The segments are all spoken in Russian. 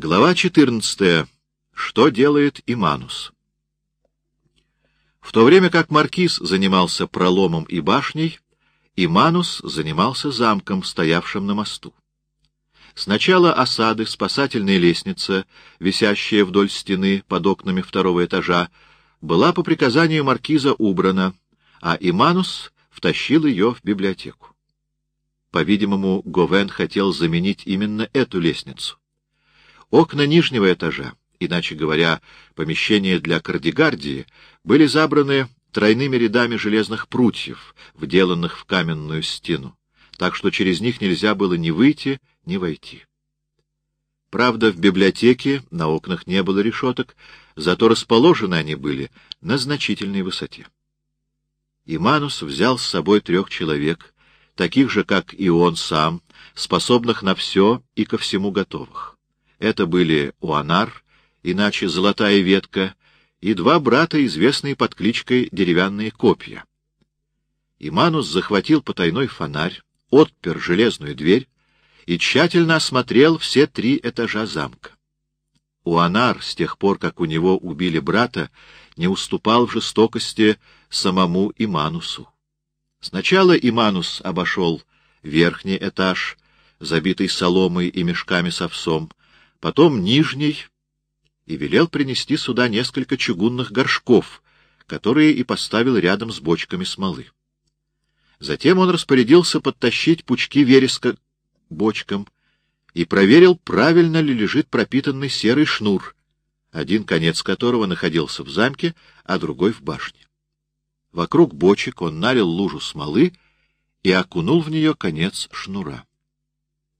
Глава 14. Что делает Иманус? В то время как маркиз занимался проломом и башней, Иманус занимался замком, стоявшим на мосту. Сначала осады, спасательная лестница, висящая вдоль стены под окнами второго этажа, была по приказанию маркиза убрана, а Иманус втащил ее в библиотеку. По-видимому, Говен хотел заменить именно эту лестницу. Окна нижнего этажа, иначе говоря, помещения для кардигардии, были забраны тройными рядами железных прутьев, вделанных в каменную стену, так что через них нельзя было ни выйти, ни войти. Правда, в библиотеке на окнах не было решеток, зато расположены они были на значительной высоте. Иманус взял с собой трех человек, таких же, как и он сам, способных на все и ко всему готовых. Это были Уанар, иначе Золотая Ветка, и два брата, известные под кличкой Деревянные Копья. Иманус захватил потайной фонарь, отпер железную дверь и тщательно осмотрел все три этажа замка. Уанар, с тех пор, как у него убили брата, не уступал в жестокости самому Иманусу. Сначала Иманус обошел верхний этаж, забитый соломой и мешками с овсом, потом нижний, и велел принести сюда несколько чугунных горшков, которые и поставил рядом с бочками смолы. Затем он распорядился подтащить пучки вереска бочкам и проверил, правильно ли лежит пропитанный серый шнур, один конец которого находился в замке, а другой в башне. Вокруг бочек он налил лужу смолы и окунул в нее конец шнура.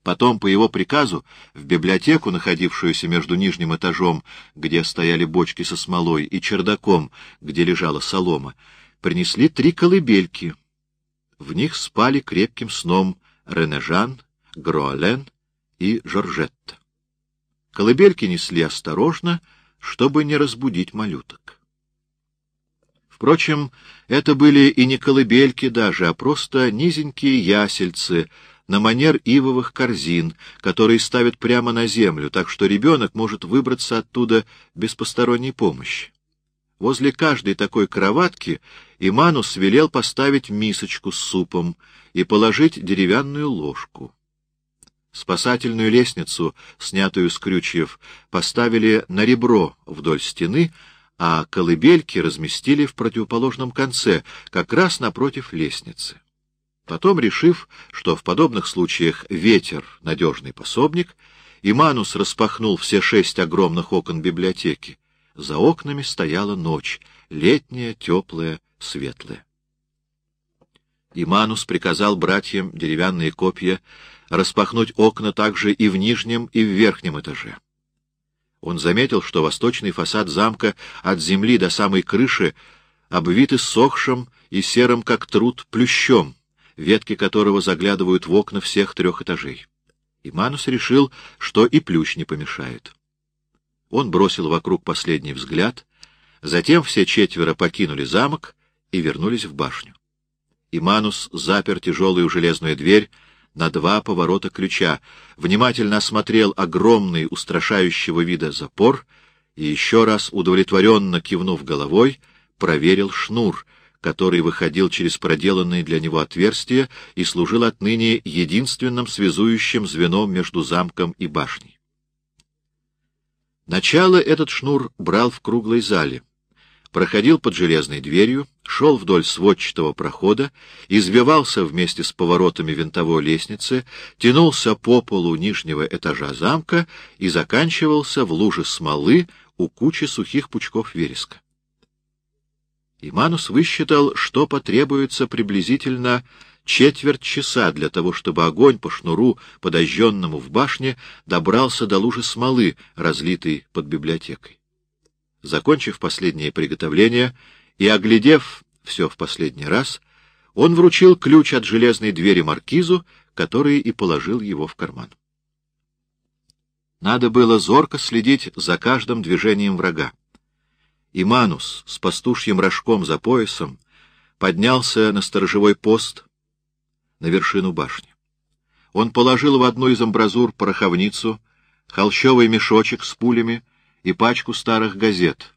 Потом, по его приказу, в библиотеку, находившуюся между нижним этажом, где стояли бочки со смолой, и чердаком, где лежала солома, принесли три колыбельки. В них спали крепким сном Ренежан, Гроален и Жоржетта. Колыбельки несли осторожно, чтобы не разбудить малюток. Впрочем, это были и не колыбельки даже, а просто низенькие ясельцы — на манер ивовых корзин, которые ставят прямо на землю, так что ребенок может выбраться оттуда без посторонней помощи. Возле каждой такой кроватки Иманус велел поставить мисочку с супом и положить деревянную ложку. Спасательную лестницу, снятую с крючьев, поставили на ребро вдоль стены, а колыбельки разместили в противоположном конце, как раз напротив лестницы. Потом, решив, что в подобных случаях ветер — надежный пособник, Иманус распахнул все шесть огромных окон библиотеки. За окнами стояла ночь, летняя, теплая, светлая. Иманус приказал братьям деревянные копья распахнуть окна также и в нижнем, и в верхнем этаже. Он заметил, что восточный фасад замка от земли до самой крыши обвит иссохшим и серым, как труд, плющом, ветки которого заглядывают в окна всех трех этажей. И Манус решил, что и плющ не помешает. Он бросил вокруг последний взгляд, затем все четверо покинули замок и вернулись в башню. Иманус запер тяжелую железную дверь на два поворота ключа, внимательно осмотрел огромный устрашающего вида запор и еще раз, удовлетворенно кивнув головой, проверил шнур — который выходил через проделанные для него отверстия и служил отныне единственным связующим звеном между замком и башней. Начало этот шнур брал в круглой зале, проходил под железной дверью, шел вдоль сводчатого прохода, извивался вместе с поворотами винтовой лестницы, тянулся по полу нижнего этажа замка и заканчивался в луже смолы у кучи сухих пучков вереска. Иманус высчитал, что потребуется приблизительно четверть часа для того, чтобы огонь по шнуру, подожженному в башне, добрался до лужи смолы, разлитой под библиотекой. Закончив последнее приготовление и оглядев все в последний раз, он вручил ключ от железной двери маркизу, который и положил его в карман. Надо было зорко следить за каждым движением врага. Иманус с пастушьим рожком за поясом поднялся на сторожевой пост на вершину башни. Он положил в одну из амбразур пороховницу, холщовый мешочек с пулями и пачку старых газет,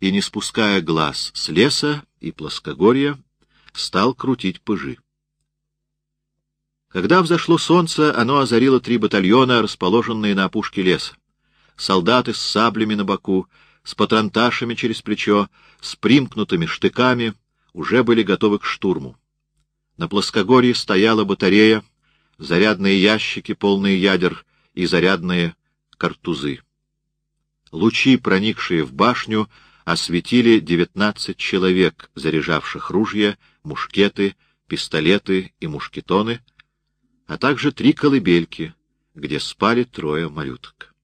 и, не спуская глаз с леса и плоскогорья, стал крутить пыжи. Когда взошло солнце, оно озарило три батальона, расположенные на опушке леса. Солдаты с саблями на боку, с патронташами через плечо, с примкнутыми штыками, уже были готовы к штурму. На плоскогорье стояла батарея, зарядные ящики, полные ядер и зарядные картузы. Лучи, проникшие в башню, осветили девятнадцать человек, заряжавших ружья, мушкеты, пистолеты и мушкетоны, а также три колыбельки, где спали трое малюток.